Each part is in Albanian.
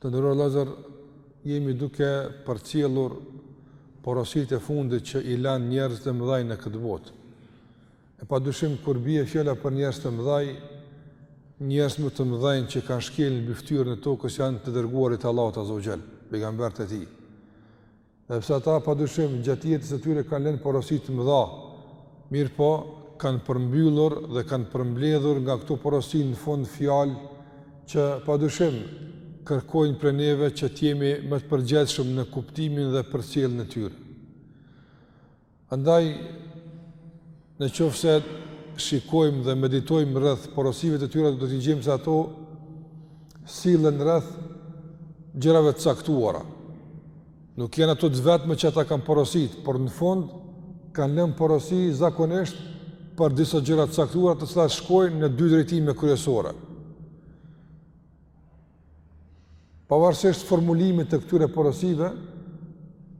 Të nderuar vëllezër, jemi duke përcjellur porositë e fundit që i lanë njerëz të mëdhaj në këtë botë. E pa dyshim kur bie fjala për njerëz të mëdhaj, njerëz më të mëdhaj që kanë shkel mbi ftyrën e tokës janë të dërguarit e Allahut azze ue xhel, pejgamberët e tij. Edhe pse ata padyshim gjatë jetës së tyre kanë lënë porosi të mëdha, mirëpo kanë përmbyllur dhe kanë përmbledhur nga këto porosi në fund fjalë që padyshim kërkojnë prej neve që të jemi më të përgjegjshëm në kuptimin dhe përcjelljen e tyre. Andaj, në qoftë se shikojmë dhe meditojmë rreth porosive të tyre, do të gjejmë se ato sillen rreth gjërave të caktuara. Nuk janë ato të vetme që ata kanë porosit, por në fund kanë lënë porosi zakonisht për disa gjëra të caktuara të cilat shkojnë në dy drejtime kryesore. Pavarësisht formulimit të këtyre porosive,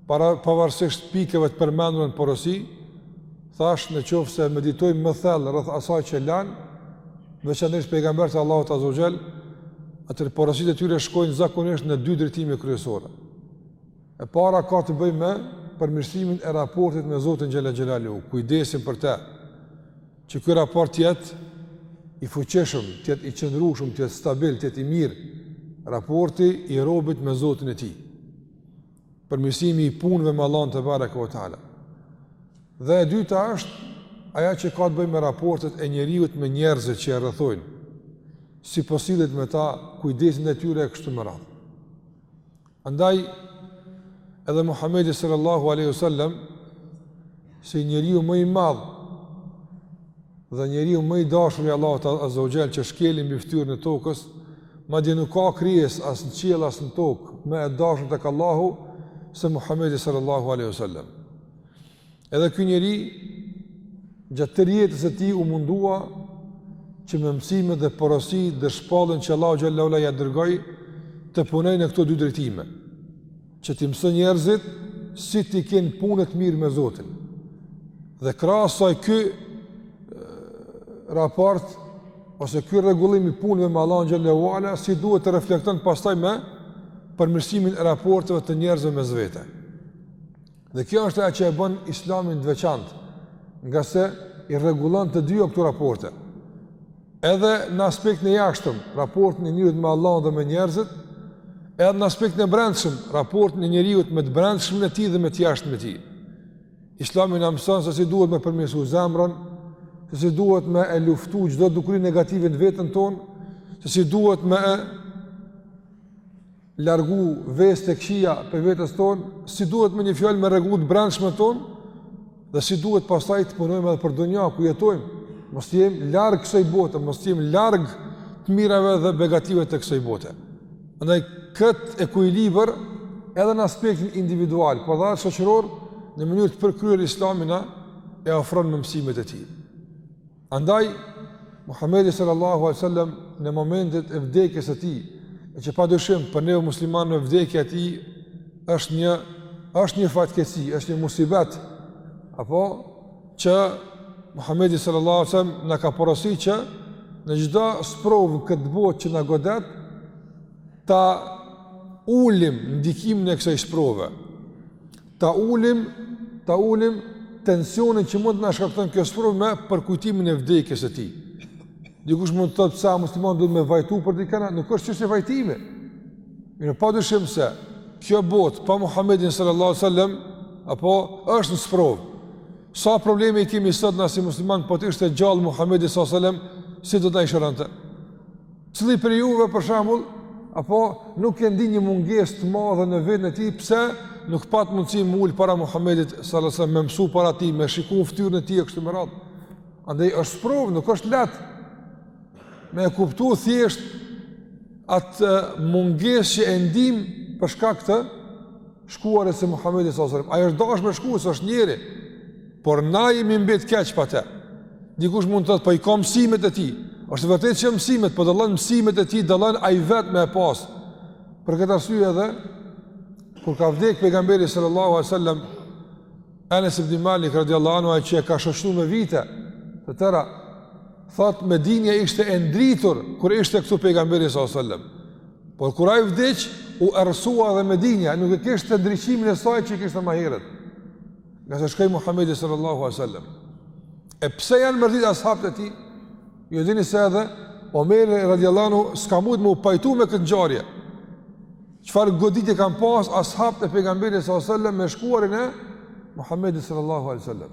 pavarësisht pikave të përmendura në porosi, thashë në qoftë se meditojmë më thellë rreth asaj që lanë, veçanërisht pejgamberët e Allahut azze ue xhel, atëherë porositë e tyre shkojnë zakonisht në dy drejtime kryesore. E para ka të bëjë me përmirësimin e raportit me Zotin xhele xhelaluhu, kujdesin për të. Që ky raport të jetë i fuqishëm, të jetë i qëndrueshëm, të jetë stabil, të jetë i mirë, raporti i robit me Zotin e tij. Përmirësimi i punëve me Allahun tebareke ue teala. Dhe e dyta është ajo që ka të bëjë me raportet e njeriut me njerëzit që e rrethojnë. Si po sillet me ta, kujdesin e tyre kështu me radhë. Andaj, edhe Muhammedi sallallahu alejhi ue selem, si njeriu më i madh, dhe njeriu më i dashur i Allahut azze ue xhel, që shkeli mbi ftyrën e tokës, madje nuk ka krijesë, as në qiell, as në tokë, më e dashur tek Allahu, se Muhammedi sallallahu aleyhu sallam. Edhe ky njeri gjatë tërë jetës së tij u mundua që me mësime dhe porosi dhe shpalljen që Allahu xhele ue ala ia dërgoi të punojë në këto dy drejtime që t'i mësojë njerëzit si t'i kenë punët mirë me Zotin dhe krahas saj ky raport ose ky rregullim i punëve me Allahun xhele ue ala si duhet të reflekton pastaj me përmirësimin e raporteve të njerëzve mes vete Dhe kjo është ajo që e bën Islamin të veçantë, ngase i rregullon të dyja këto raporte. Edhe në aspektin e jashtëm, raportin e njeriut me Allahun dhe me njerëzit, edhe në aspektin e brendshëm, raportin e njeriut me të brendshmen e tij dhe me të jashtmen e tij. Islami na mëson se si duhet me përmirësu zemrën, se si duhet me e luftu çdo dukuri negative në veten tonë, se si duhet me e largu veset e këqija prej vetes tonë, si duhet me një fjalë me rregullu të brendshmen tonë, dhe si duhet pastaj të punojmë edhe për dunja, ku jetojmë, mos të jemi larg kësoj bote, mos të jemi larg të mirave dhe begative të kësoj bote. Andaj, këtë ekuilibër, edhe në aspektin individual, por edhe atë shoqëror në mënyrë të përkryer islami na e ofron me mësimet e tij. Andaj Muhamedi sallallahu alaihi wasallam në momentet e vdekjes së tij, e që padyshim për neve muslimanëve vdekja e tij është një është një fatkeqësi, është një musibet. Apo që Muhamedi sallallahu alaihi wasallam na ka porosit që në çdo sprovë në këtë botë që na godet ta ulim ndikimin e kësaj sprove. Ta ulim, ta ulim tensionin që mund të na shkakton kjo sprovë me përkujtimin e vdekjes së tij. Dikush mund të thotë pse musliman duhet me vajtu për dikënd, nuk është çështje vajtimi. Mirëpo, pa dyshim se kjo botë pa Muhamedin sallallahu alaihi wasallam apo është një sprovë. Sa probleme kemi sot na si musliman po të ishte gjallë Muhamedi sallallahu alaihi wasallam, si do të na i shëronte? Cili prej juve për shembull, apo nuk e ndin një mungesë të madhe në veten e tij pse nuk pat mundësi m'u ul para Muhamedit sallallahu alajhi wasallam, me mësu para tij, me shiku fytyrën e tij e kështu me radhë. Andaj është sprovë, nuk është lehtë. Me e kuptu thjesht atë mungesë që e ndim për shkak të Shkuarjes së Muhammedit sallallahu alaihi wasallam. Ai është dash me shku, se është njeri. Por na jemi mbet keq pa të. Dikush mund të thotë po i ke mësimet e tij. Është vërtet i ke mësimet, po dallon mësimet e tij, dallon ai vetë me e pas. Për këtë arsye edhe kur ka vdek pejgamberi sallallahu alaihi wasallam Anas ibn Malik radhiyallahu anhu ai që e ka shoqnu me vite të tëra thotë Medinja ishte e ndritur kur ishte këtu pejgamberi sallallahu alaihi wasallam Por kur ai vdiq, u errësua edhe Medinja, nuk e kishte ndriçimin e saj që e kishte më herët. Ngase shkoi Muhamedi sallallahu alaihi wasallam. E pse janë mërzit ashabët e tij? Ju dini se edhe Omeri radhiyallahu anhu s'ka mujt me u pajtu me këtë ngjarje. Çfarë goditje kanë pas ashabët e pejgamberit sallallahu alaihi wasallam me shkuarjen e Muhamedit sallallahu alaihi wasallam.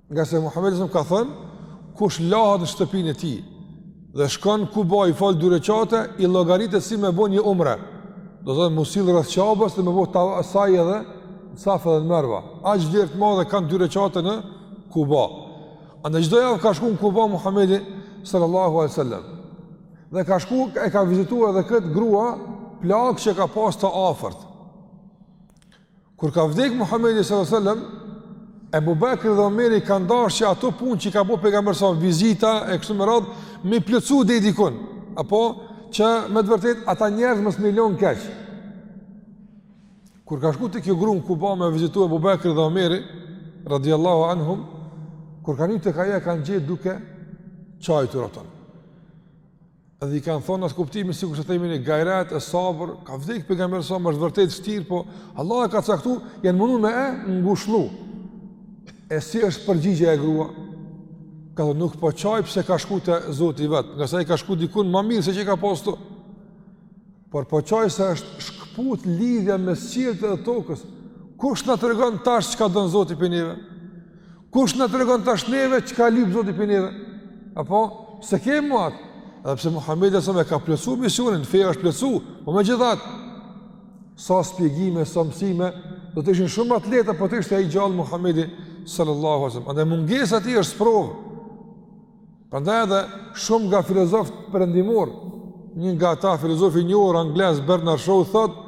Ngase Muhammedi sallam ka thënë, kush lahet në shtëpinë e tij, dhe shkon në Kuba i fal dy reqate, i llogaritet si me bo një umre, domethënë m'u sill rreth Qabes dhe me bo sajin edhe, në Safa edhe në Merva, aq vlerë të madhe kanë dy reqate në Kuba. Andaj çdo javë ka shku në Kuba Muhammedi sallallahu alaihi wasallam, dhe ka shku e ka vizitu edhe këtë grua plakë që e ka pas të afërt. Kur ka vdek Muhammedi sallallahu alaihi wasallam, Abu Bakr dhe Omeri kanë dash që ato punë që i ka bo pejgamberi sa vizita e kështu me radh, me i plotsu deri dikun. Apo që me të vërtetë ata njerëz mos me i lon keq. Kur ka shku te kjo gru në Kuba me e vizitu Abu Bakr dhe Omeri radhiyallahu anhum, kur kanë hy te ajo e kanë gjetë duke qajtur ato. Edhe i kanë thonë n'at kuptim sikurse themi ne gajret e sabër, ka vdek pejgamberi alayhi sallam, është vërtet shtirë, po Allah e ka caktuar, janë munu me e ngushëllu. E si është përgjigj ajo grua? Ka thonë nuk po qaj pse ka shku te Zoti vet, ngase ai ka shku dikun ma mirë se çka ka pas ktu. Por po qaj se është shkëput lidhja mes qiellit dhe tokës, kush na tregon tash çka don Zoti prej neve? Kush na tregon tash neve çka lyp Zoti prej neve? Apo, s'e kemi ma atë? Edhe pse Muhammedi alayhi sallam e ka plotsu misionin, feja është plotsu, po megjithatë, sa spjegime, sa mësime, do të ishin shumë ma të lehta, po të ishte ai gjallë Muhammedi sallallahu alaihi wasallam. Andaj mungesa e tij është sprovë, Prandaj edhe shumë nga filozofët perëndimorë, një nga ata filozofi i njohur anglez Bernard Shaw thotë,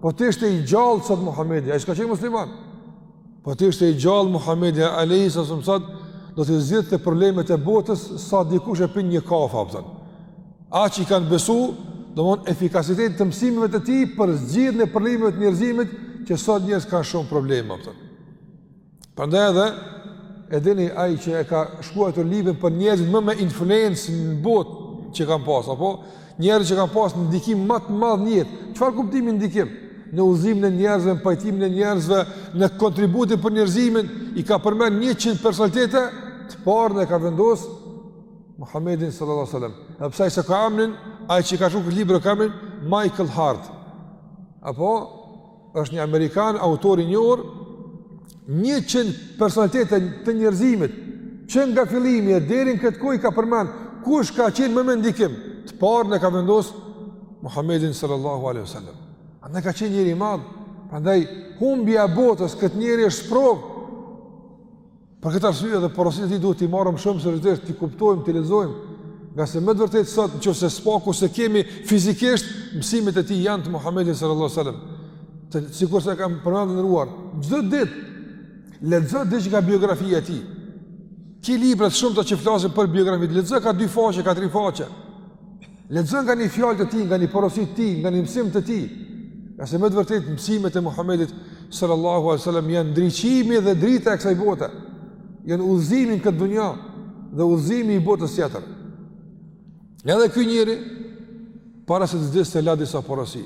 po të ishte i gjallë sot Muhamedi, ai s'ka qenë musliman. Po të ishte i gjallë Muhamedi alayhi sallam sot, do t'i zgjidhte problemet e botës sa dikush e pin një kafe, a kupton. Aq i kanë besu, domethënë efikasitetit të mësimeve të tij për zgjidhjen e problemeve të njerëzimit, që sot njerëzit kanë shumë probleme, a kupton. Prandaj edhe e dini ai që e ka shkruar atë librin për njerëzit më me influencë në botë që kanë pas apo njerëzit që kanë pas ndikim ma të madh në jetë. Çfarë kuptimi ndikim? Në udhëzimin e njerëzve, në pajtimin e njerëzve, në kontributin për njerëzimin i ka përmend 100 personalitete, të parin e ka vendos Muhammedin sallallahu alaihi wasallam. Edhe pse ai s'e ka emrin, ai që e ka shkru këtë libër e ka emrin Michael Hart. Apo është një amerikan autor i njohur 100 personalitete të njerëzimit që nga fillimi e deri në këtë kohë ka përmend kush ka qenë më me ndikim të parin e ka vendos Muhammedin sallallahu alaihi wasallam andaj ka qenë njeri i madh prandaj humbja e botës këtë njeri është sprovë Për këtë arsye edhe porositë e tij duhet t'i marrim shumë seriozisht, t'i kuptojmë, t'i lexojmë, ngase me të vërtetë sot në qoftë se së paku s'e kemi fizikisht mësimet e tij janë të Muhamedit sallallahu alaihi wasallam. Sikurse kam përmend, i nderuar, çdo ditë lexo diç nga biografia e tij. Ki libra të shumta që flasin për biografinë, lexo ka dy faqe, ka tri faqe. Lexo nga një fjalë të tij, nga një porosi të tij, nga një mësim të tij. Ngase me të vërtetë mësimet e Muhamedit sallallahu alaihi wasallam janë ndriçimi dhe drita e kësaj bote. Janë udhëzimi në këtë dunja dhe udhëzimi i botës tjetër. Edhe ky njeri para se të vdiste la disa porosi.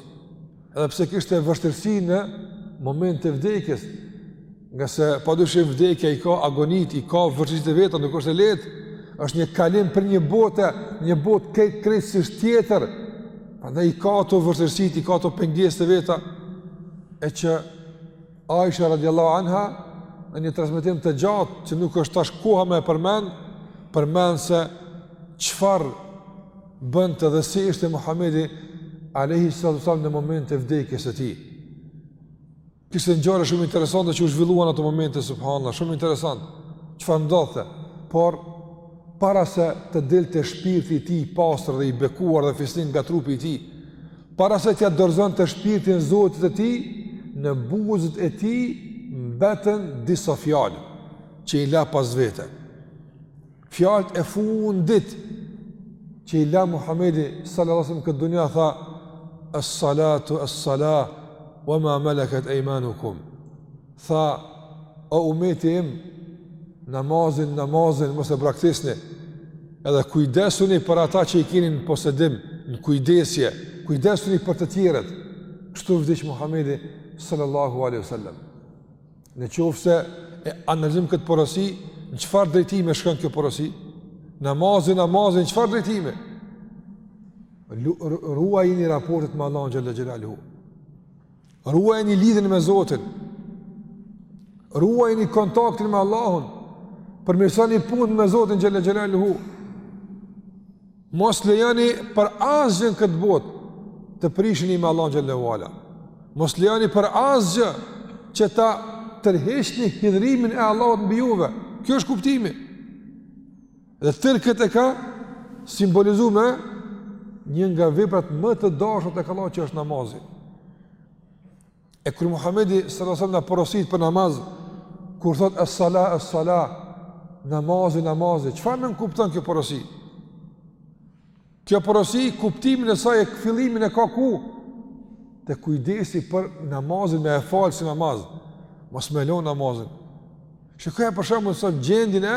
Edhe pse kishte vështirësi në moment të vdekjes, ngase pa dyshim vdekja i ka agonitë, i ka vështirësitë e veta, nuk është e lehtë, është një kalim prej një bote, një botë krejt krejtësisht tjetër, edhe i ka ato vështirësitë, i ka ato pengesat e veta, e që Aisha radiallahu anha, në një transmitim të gjatë, që nuk është tash koha me e përmend, përmend se çfarë bënte dhe si ishte Muhamedi alayhi sallam në momentin e vdekjes së tij. Kishte ngjarje shumë interesante që u zhvilluan ato momente subhanallahu, shumë interesant. Çfarë ndodhte? Por para se të dilte shpirti i tij i pastër dhe i bekuar dhe fisnik nga trupi i tij, para se t'ia dorëzonte shpirtin Zotit të tij, në buzët e tij mbetën disa fjalë që i la pas vete. Fjalët e fundit që i la Muhamedi sallallahu alaihi wasallam në këtë dunja tha as-salatu as-salah wa ma malakat aymanukum. Tha o umeti im namazin namazin mos e braktisni. Edhe kujdesuni për ata që i keni në posedim, në kujdesje, kujdesuni për të tjerët. Kështu vdiq Muhamedi sallallahu alaihi wasallam. Në qoftë se e analizim këtë porosi, në çfarë drejtimi shkon kjo porosi? Namazin, namazin, në çfarë drejtimi? Ruajini raportet me Allahun xhele xhelaluhu. Ruajeni lidhjen me Zotin. Ruajeni kontaktin me Allahun. Përmirësoni punën me Zotin xhele xhelaluhu. Mos lejoni për asgjë në këtë botë të prishini me Allahun xhele ve ala. Mos lejoni për asgjë që ta tërheqni hidhërimin e Allahut mbi juve. Kjo është kuptimi. Dhe tërë këtë e ka simbolizu me një nga veprat më të dashta te Allahu që është namazi. E kur Muhamedi sallallahu alaihi wasallam na porosit për namaz, kur thotë as-sala as-sala, namazi namazi, çfarë nënkupton kjo porosi? Kjo porosi kuptimin e saj e fillimin e ka ku te kujdesi për namazin me e falë si namaz, mos me lon namazin. Shikoje për shembull sot gjendjen e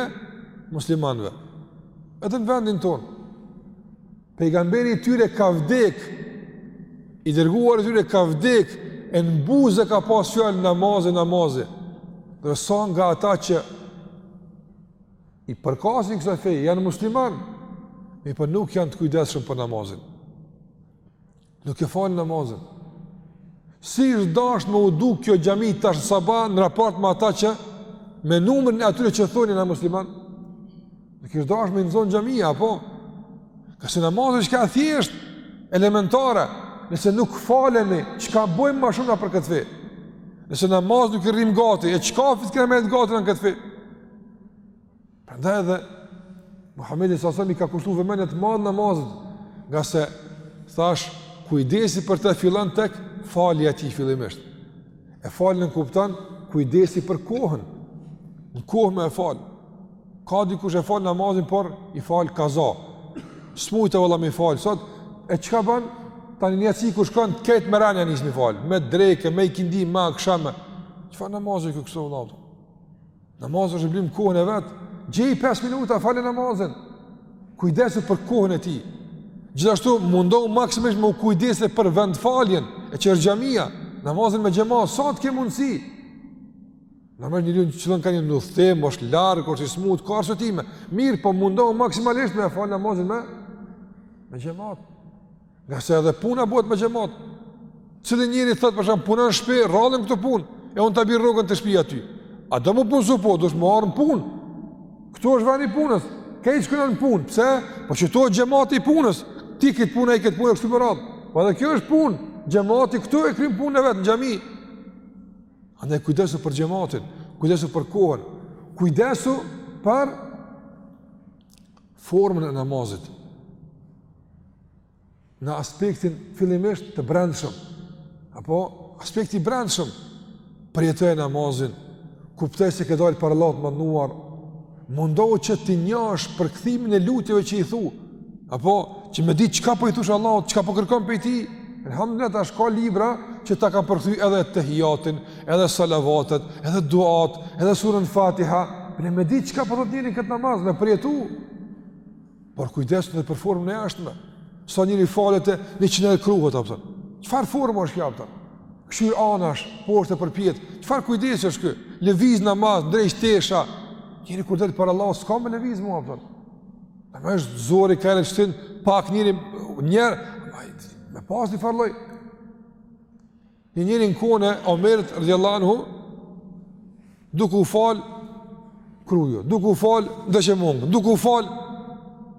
muslimanëve. Edhe në vendin tonë. Pejgamberi i tyre ka vdek, i dërguari i tyre ka vdek, e në buzë ka pas fjalë namazi, namazi. Derisa nga ata që i përkasin kësaj feje, janë muslimanë, mirëpo nuk janë të kujdesshëm për namazin. Nuk e fal namazin. Si është dashtë me u duk kjo xhami tash sabah në raport me ata që me numërin e atyre që thojnë na musliman? Nuk është dashtë me na zon xhamia, apo? Nëse namazin, çka thjesht, elementare, nëse nuk falemi, çka bojmë ma shumë na për këtë fe? Nëse namaz nuk i rrim gati, e çka i kena met gati na në këtë fe? Prandaj edhe Muhamedi alejhi selam i ka kushtu vëmendje të madhe namazit, ngase thash kujdesi për të fillon tek falja e tij fillimisht. E fal nënkupton kujdesi për kohën. Në kohë me e fal. Ka dikush e fal namazin por i fal kaza. S'mujta valla me i fal sot. E çka ban? Tani njetsi kur shkon, tek me ra, nis me i fal. Me drekë, me ikindi, me aksham. Çfarë namazi ke kësollaj? Namazi është obligim në kohën e vet, gjej 5 minuta, fale namazin, kujdesu për kohën e tij, gjithashtu mundohu maksimalisht me u kujdes për vendfaljen, e që është xhamia, namazin me xhemat, sa të ke mundësi, Normal njeri qëllon kanjëherë n'udhëtim, është larg, është i smutë, ka arsyetime. Mirë, po mundohu maksimalisht me e fal namazin me, me xhemat. Ngase edhe puna bëhet me xhemat. Cili njeri thotë po punon në shtëpi, radhën këtu punë, e unë ta bi rrogën te shpia ty. A do me u punësu po, do të marrësh punë. Këtu është veni i punës. Ke me shku n'punë, pse? Po çohet xhemati i punës, ti këtë punë, ai këtë punë, e kështu me radhë. Po edhe kjo është punë, xhemati këtu e kryn punën e vet, në xhami. Andaj kujdesu për xhematin, kujdesu për kohën, kujdesu për formën e namazit në aspektin fillimisht të brendshëm apo aspekti i brendshëm përjetoje namazin kuptoje se ke dalë para Allahut të madhëruar mundohu që ta njohësh përkthimin e lutjeve që i thu apo që me dit çka po i thush Allahut çka po kërkon prej tij Elhamdulillah tash ka libra që ta kanë përkthy edhe tehijatin, edhe salavatet, edhe duat, edhe surën fatiha, me ditë çka po thotë njeri në këtë namaz, me përjetu, por kujdesu edhe për formën e jashtme, sa njeri falet e njëherë edhe kruhet, a kupton. çfarë forme është kjo, a kupton? kqyr anash, poshtë e përpjetë, çfarë kujdesi është ky, lëviz n'namaz, ndreq tesha, njeri kur del para Allahut, s'ka me lëviz ma, a kupton. në mos është zori krejt, pak njeri, njeri, me pas njëfarë lloj, Një njeri në kohën e Omerit radijallahu anhu, duke u fal kruju, duke u fal ndreqe mëngën, duke u fal,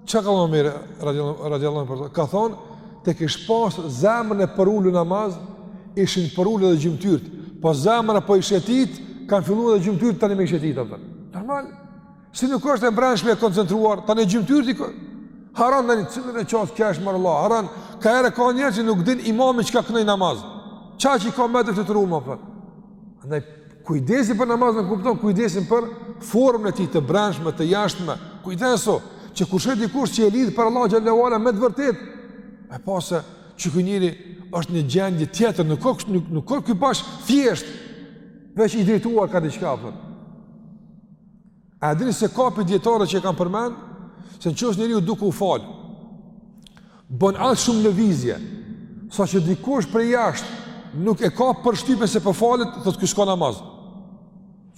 çka ka thonë Omeri radijallahu anhu për të? Ka thonë, të kish pasë zemrën e përulun n'namaz, ishin përulu edhe gjymtyrët, po zemra po i shetit, kanë fillu edhe gjymtyrët tani me i shetit, normal, Si nuk është e brendshme e koncentruar, tani gjymtyrët i ke... Harron edhe në cilin rekat kja është mërë Allah, harron, ka herë ka njerëz që nuk din imami çka këndoi n'namaz. Çka i ka me të të të ruma, apo. Andaj, kujdesi për namaz nënkupton kujdesin për formën e tij të brendshme, të jashtme, kujdesu, që kur t'sheh dikush që je lidhë për Allah Gjallewala me të vërtetë, e pa se ky njeri është n'një gjendje tjetër, nuk kërë nuk, nuk kërë këj pash thjesht, veç i drejtuar ka diçka, apo. A e dini se ka prej dijetarëve që e kanë përmend, se në qoftë se njeriu duke u falë, bën aq shumë lëvizje, saqë dikush prej jashtë, nuk e ka përshtypjen se po falet, thotë ky s'ka namaz.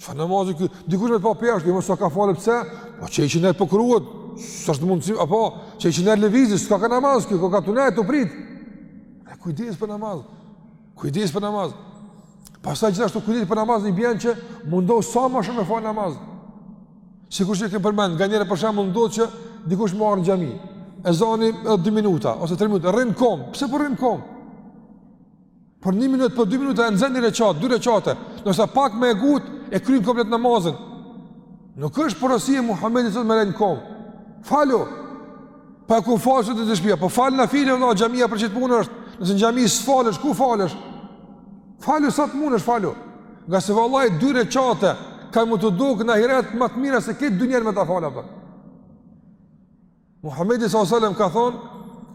Çfarë namazi ky, dikush me të pa prej jashtë, jo more s'o ka falet, pse, po njiqind herë po kruhet, s'është mundësi, apo, njiqind herë lëvizje, s'koka n'namaz, ky koka tu nejt tu prit. E kujdes për namaz. Kujdes për namaz. Pastaj gjithashtu kujdes për namaz i bjen që mundohu sa më shumë me fal namaz. Sikur që e kem përmend, nganjëherë për shembull ndodh që dikush me ardh në xhami. Ezani 2 minuta ose 3 minuta, rrin kom. Pse po rrin kom? Po 1 minutë, po 2 minuta e nxën një rekat, dy rekate. Ndoshta pak me u ngut e kryen komplet namazin. Nuk është porosia e Muhamedit sot me rri n'kom. Falu. Po e kom falë te shpia, po fal nafile, Allah, xhamia për qët punë është, nëse në xhami s'falesh, ku falesh? Falu sa të munesh falu. Ngase vallahi, dy rekate, kanë me t'u dukë në ahiret më të mira se këtë dynja me ta falë, apo. Muhammedi s.a.s. ka thonë,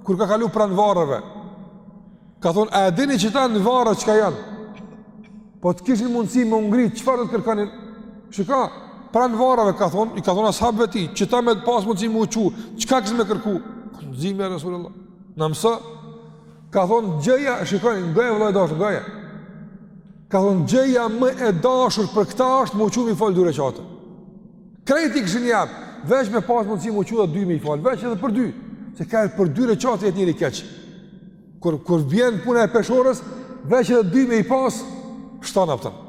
kur ka kalu pranë varreve, ka thonë, a e dini qëta në varre çka janë? Po të kishin mundësi me u ngritë, çfarë do të kërkonin? Shiko, pranë varreve ka thonë, i ka thonë as'habëve t'tij, qëta me pasë mundësi me u çu, çka kishin me kërku? S'dimë, Resulullah, na mëso, ka thonë gjëja, shiko, ngo o vlla i dashur, ngo, ka thonë gjëja më e dashur për këta është me u çu me i falë dy rekate. Krejt i kishin jep, veç me pasë mundësi me u çu edhe dy me i falë, veç edhe për dy, se ka herë për dy rekate jet njeri keq. Kur, kur vjen puna e peshorës, veç edhe dy me i pas, shtanë apëtën.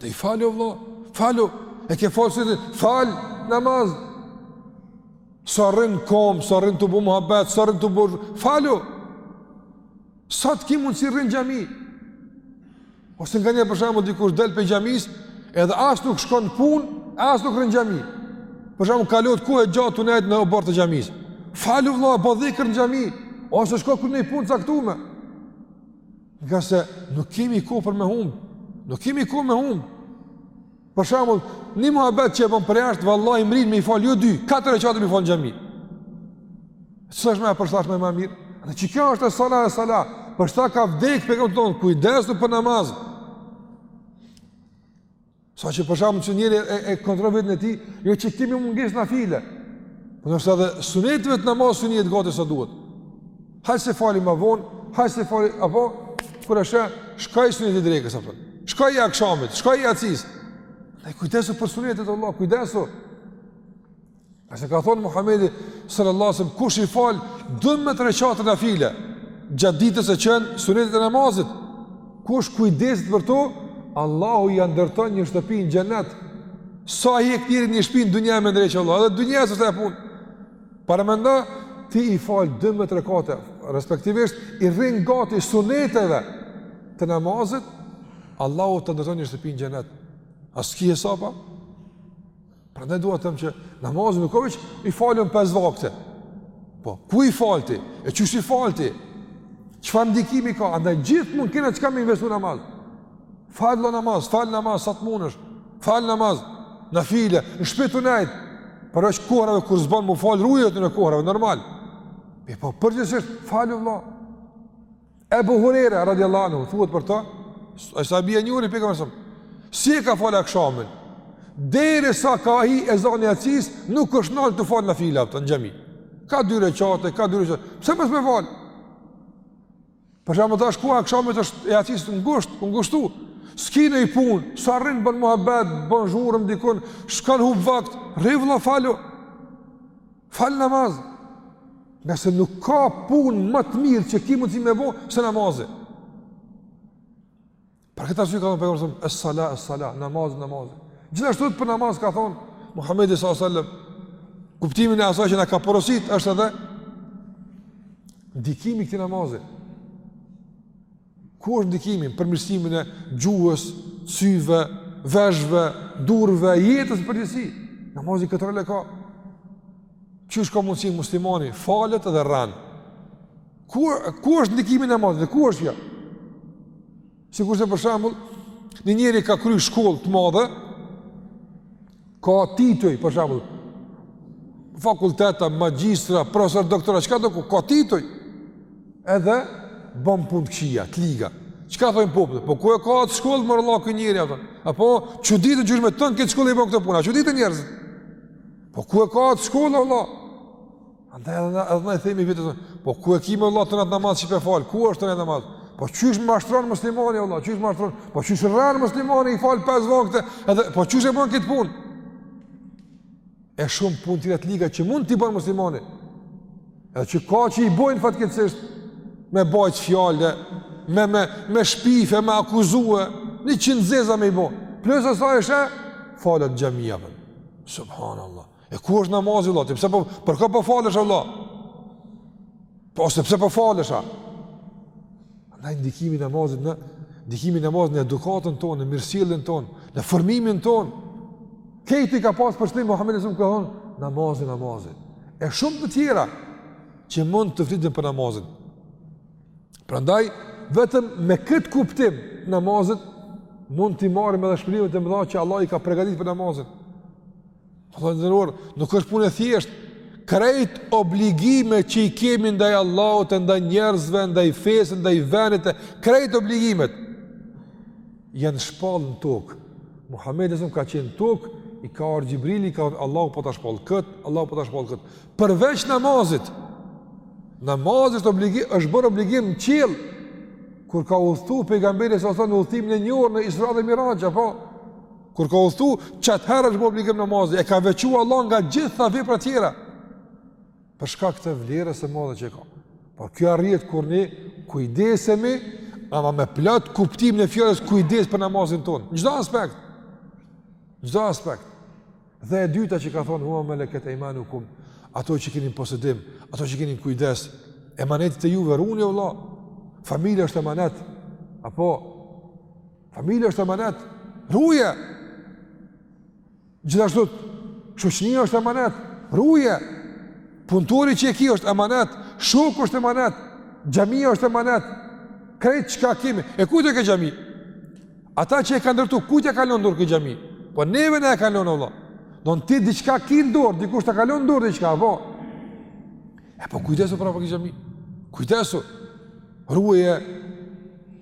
De falu, o vlla, falu, e ke falë synetin, fal namaz. Sa rrin n'komë, sa rrin tu bo muhabet, sa rrin tu bo... Falu, sa të ki mundësi rri n'xhami. Ose nganjëherë për shembull dikush del prej xhamisë, edhe as nuk shkon në punë, as nuk rrin n'xhami. Për shembull kalohet kohë e gjatë tu nejtë në oborr të xhamisë. Falu vlla, bo dhikër në xhami, ose shko kryj një punë t'caktume. Ngase nuk kemi kohë për me humb, nuk kemi kohë me humb. Për shembull, një muhabet që e bën për jashtë, vallahi mrrin me i fal jo dy, katër rekate me fal në xhami. Çka është më e përshtatshme më mirë. Andaj kjo është es-sala es-sala? Për sa ka vdek për këtë tonë, kujdesu për namaz. Sa që për shembull që njëri e, e kontrollon veten e tij, jo që ti më munges nafile. Por nëse edhe suneteve të namazit s'i rri gati sa duhet. Hajt se e fali ma vonë, hajt se e fali, apo, kur është, shkoi suneti i drekës, apo, shkoi i akshamit, shkoi i jacisë. Dhe kujdesu për sunetet, vëlla, kujdesu. Ngase ka thonë Muhamedi sallallahu alajhi wasallam, kush i fal dymbëdhjetë rekate nafile, gjatë ditës e qenë, sunetet e namazit, kush kujdeset për to, Allahu ia ndërton një shtëpi në xhenet, sa hjek keq njeri një shpi në dunja me ndreq vëlla, dhe dunja e sa të e punë. Paramendo ti i fal 12 rekate, respektivisht i rrin gati suneteve të namazit, Allahu ta ndërton një shtëpi në xhenet. A s'ki hesap a? Prandaj dua të them që namazi nuk o veç i falim 5 vakte. Po, ku i fal ti? E qysh i fal ti? Çfarë ndikimi ka? Andaj gjithmonë kena çka me investu n'namaz. Fal vlla namaz, fal namaz sa të mundesh. Fal namaz, nafile, në shtëpi tu nejt. Përveç kohërave kur s'bën me u fal, ruju atyne kohërave normal. E po përgjithësisht fal vëlla. Ebu Hurera radiallahu anhu thuhet për të, ai sahabi i njohur i pejgamberit, si e ka fal akshamin? Derisa ka hi ezani i jacisë, nuk është nal tu fal nafile, pëtën, n'xhami. Ka dy reqate, ka dy reqate. Pse mos me fal? Për shembull tash koha e akshamit është e jacisë ngusht, u ngushtu. S'ki noj punë, sa rrin bën muhabet, bën zhurmë dikun, shkon hup vakt, rri vëlla falu. Fal namaz. Ngase nuk ka punë më të mirë që ki mundësi me bo, se namazi. Për këtë arsye ka thënë pejgamberi sallallahu alajhi wasallam, "Es-sala, es-sala, namazi, namazi." Gjithashtu për namaz ka thënë Muhamedi sallallahu alajhi wasallam, kuptimin e asaj që na ka porosit është edhe ndikimi i këtij namazi. Ku është ndikimi n'përmirësimin e gjuhës, syve, veshëve, durve, jetës n'përgjithësi? Namazi këtë rol e ka. Qysh ka mundsi muslimani falet edhe rren. Ku ku është ndikimi i namazit? Ku është kjo? Sikurse për shembull, një njeri ka kryer shkollë të madhe, ka tituj, për shembull, fakulteta, magjistra, profesor, doktora, çka do ku ka tituj? Edhe bën punë të këqija, të liga. Çka thonë populli? Po ku e ka atë shkollë more vëlla ky njeri apo? Apo çuditen qysh me tën këtë shkollë i bën këto punë. Çuditen njerëzit. Po ku e ka atë shkollë vëlla? Andaj edhe na edhe ne themi vetë se po ku e ki vlla atë namaz që po fal, ku është ai namaz? Po qysh mashtron muslimani vlla, qysh mashtron, po qysh rren muslimani i fal pesë vakte, edhe po qysh e bën këtë punë. E shumë punë tjera të liga që mund t'i bën muslimani. Edhe që ka që i bojnë fatkeqësisht me bajt fjalë, me me me shpife, me akuzue, njëqind të zeza me i bo. Plus asaj edhe falet n'xhami. Subhanallah. E ku është namazi vlla? Ti pse po për kë po falesh vlla? Po ose pse po falesh? Andaj ndikimi i namazit në ndikimi i namazit në edukatën tonë, në mirësjelljen tonë, në formimin tonë. Këtë e ka pas për qëllim Muhamedi sallallahu alaihi wasallam ka thënë namazi namazi. E shumë të tjera që mund të fliten për namazin. Prandaj vetëm me këtë kuptim të namazit mund t'i marrim edhe shpërblimet e mëdha që Allah i ka përgatitur për namazin. Vëllezër të nderuar, nuk është punë e thjeshtë. Krejt obligimet që i kemi ndaj Allahut, ndaj njerëzve, ndaj fesë, ndaj vendit, krejt obligimet janë shpallë në tokë. Muhamedi a.s. ka qenë në tokë, i ka ardhur Xhibrili, ka thënë Allahu po ta shpall kët, Allahu po ta shpall kët. Përveç namazit. Namazi është obligim, është bërë obligim në qiell. Kur ka udhëtu pejgamberi a.s. në udhëtimin e njohur në Isra dhe Miraj, apo Kur ka udhëtu, qatëherë është bo obligim namazi, e ka veçu Allahu nga gjitha veprat tjera. Për shkak të vlerës së madhe që ka. Por kjo arrihet kur ne kujdesemi ama me plot kuptimin e fjalës kujdes për namazin ton. Çdo aspekt. Çdo aspekt. Dhe e dyta që ka thonë ue ma meleket ejmanukum, ato që keni në posedim, ato që keni në kujdes, emanetet e juve, runi vlla, familja është emanet, apo Familja është emanet, ruje! Gjithashtu, shoqnia është emanet, ruje! Punëtori që e ki është emanet, shoku është emanet, xhamia është emanet, krejt çka kemi, e kujt është kjo xhami? Ai që e ka ndërtu, kujt ja ka lënë n'dorë këtë xhami? Po neve na e ka lënë, vlla. Domethënë ti diçka ki n'dorë, dikush ta ka lënë n'dorë diçka, po. E po kujdesu pra për këtë xhami? Kujdesu, ruje,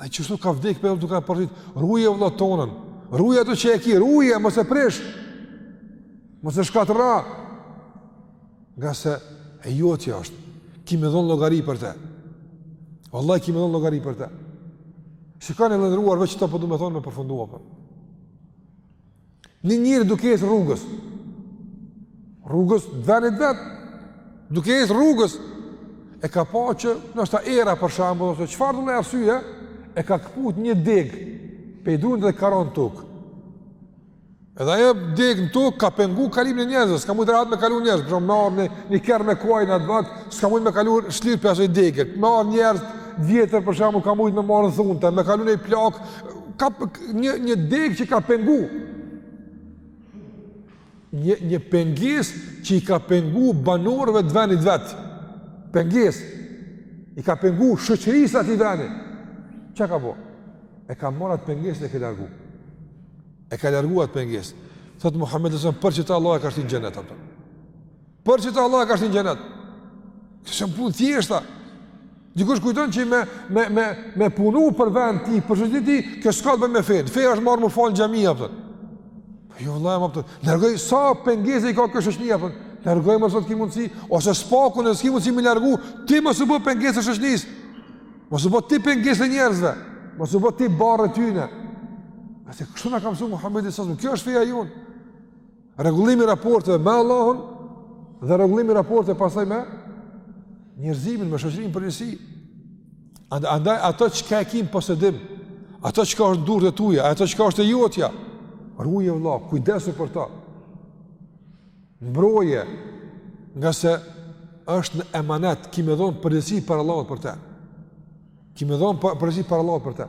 Dhe qeshtu ka vdek Pejgamberi duke përsërit, ruje vlla tanden, ruje ato që e ki, ruje, mos e prish, mos e shkatërro, ngase e jotja është, ki me dhonë llogari për te, Allahi ki me dhonë llogari për te, së këndejmi vllezër të nderuar veç të po du domethonë me përfundua për. Po. Një njeri duke ec rrugës, rrugës venit vet, duke ec rrugës, e ka pa që ndoshta era për shembull, ose çfarëdo lloj arsye, e ka këput një degë, prej drunit dhe ka ra në tokë. Edhe ajo degë në tokë, ka pengu kalimin e njerëzve, s'ka mujt rahat me kalu njerëz, për shembull me ardh një kerr me kuaj në atë vakt, s'ka mujt me kalu shlirë prej asaj dege, me ardh njerëz t'vjetër për shembull ka mujt me marrë n'thu n'te, me kalu naj plak, ka një një degë që ka pengu. Një një pengesë që i ka pengu banorëve të vendit vet. Pengesë i ka pengu shoqërisë atij veni. Çka ka bë? E ka marrë atë pengesë dhe e ka largu. E ka largu atë pengesë. Thotë Muhammedi alejhi selam, për qata Allahu e ka shti në xhenet, apëton. Për qata Allahu e ka shti në xhenet. Të shumë punë thjeshta. Dikush kujton që me, me, me, me punu për vend ti, për që ti, kjo s'ka të bëjë me fe. Feja është me ardh me u falë në xhami, apëtën. Po jo, vëlla, apëtën. Largoj, sa pengesa i ka kjo shoqni, apëtën. Largoj, me sa t'ki mundësi, ose së paku në s'ki mundësi me largu, ti mos u bë pengesë e shoqnisë. Mos u bë ti pengesë njerëzve. Mos u bë ti barrë tyne. Ate, kështu na ka msu Muhammedi sallallahu alaihi sallam. Kjo është feja jonë. Rregullimi i raporteve me Allahun dhe rregullimi i raporteve pastaj me njerëzimin, me shoqërinë n'përgjithësi. Andaj ato çka e ki n'posedim, ato çka është n'durt e tuja, ato çka është e jotja, ruje vëlla, kujdesu për ta. Mbroje, ngase është një emanet, ki me dhonë përgjegjësi para Allahut për te. Ki me dhonë përgjegjësi para Allahut për te.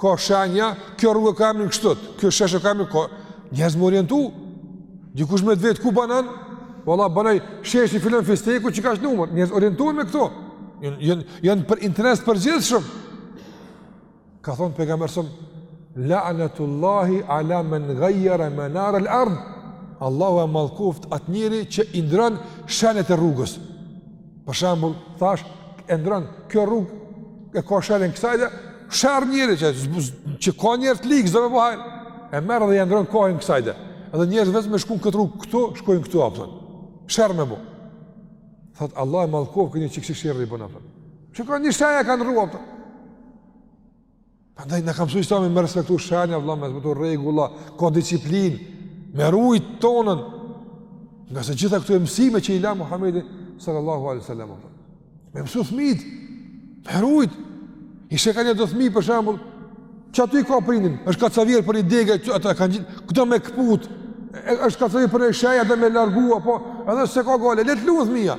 Ka shenja, kjo rrugë ka emrin kështu, kjo shesh ka emrin ka... Njerëz m'u orientu, dikush me të vetë, ku banon? Valla, banoj, sheshi filan fisteku qekaq numër, njerëz orientohen me këto. Janë janë për interes t'përgjithshëm. Ka thonë Pejgamberi alejhi selam, La'natullahi ala men gajjara menar al ardhë, Allahu e mallkoftë atë njeri që i ndrron shenjat e rrugës. Për shembull, thash i ndrron kjo rrugë e ka shërin kësajle, shër njëri që që ka njerë të ligë, zëve bëhaj, e merr dhe e ndrron kahjen kësajde. Edhe njerëz n'vend me shku në këtë rrugë këtu, shkojnë këtu apo. Sherr me bo. Thotë Allahu e mallkoftë këtë njeri që kësi sherri bën apo. Çka një shenjë ka n'rrugë apo. Andaj na ka msu islami me respektu shenja, vlla, me respektu rregulla, ka disiplinë, me rujt tonën, ngase gjitha këto mësime që i la Muhammedi sallallahu alaihi sallam. Me mësu thmit, me rujt, i sheh ka një do thmi për shembull, qaty i ka prindin, është kacavjerr për ni dege, që atë e kanë gjithë, do me këput, është kacavjerr për ni shenje do me largu apo edhe s'e ka gajle, le të lun thmija,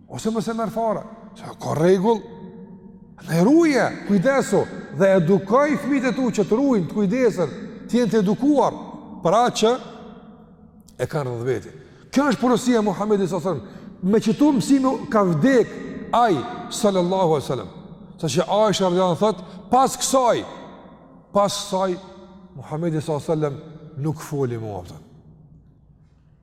Ose mos e merr fare, se ka rregull, në ruje, kujdesu, dhe edukoj fmit e tu që të rujnë, të kujdesen, të jenë të edukuar, për atë që e kanë rreth veti. Kjo është porosia e Muhammedit s.a.s. Me qëto mësime ka vdek ai, sallallahu a.s. Sa që Aisha r.a. thotë, pas kësaj, pas kësaj, Muhammedi s.a.s. nuk foli mo apten.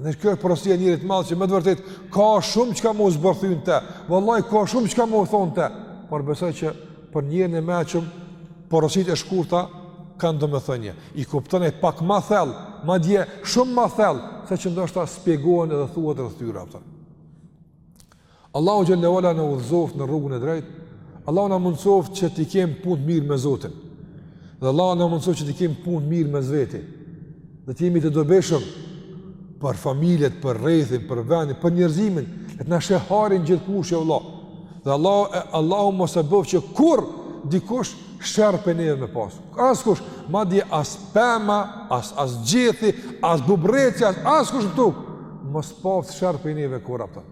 Dhe kjo është porosia e njeriut të madh që me të vërtet ka shumë çka me u zbërthy n'te. Vallai ka shumë çka me u thon n'te, por besoj që për njerin e mençëm porosit e shkurta kanë domethënie. I kupton ai pak ma thellë, madje shumë ma thellë se që ndoshta shpjegohen edhe thuhet rreth tyre apten. Allahu xhel-le ue ala na udhëzoft në rrugën e drejtë. Allahu na mundësoft që t'i kem punët mirë me Zotin. Dhe Allahu na mundësoft që t'i kem punët mirë me veti. Dhe të jemi të dobishëm për familjet, për rrethin, për vendin, për njerëzimin, e të na sheh hajrin gjithkush, ja Allah. Dhe Allahu Allahu mos e bëftë që kurrë dikush sherr prej neve me pasë. Askush, madje as pema, as, as gjethi, as bubrreci, askush këtu mos paftë sherr prej neve kurrë apten.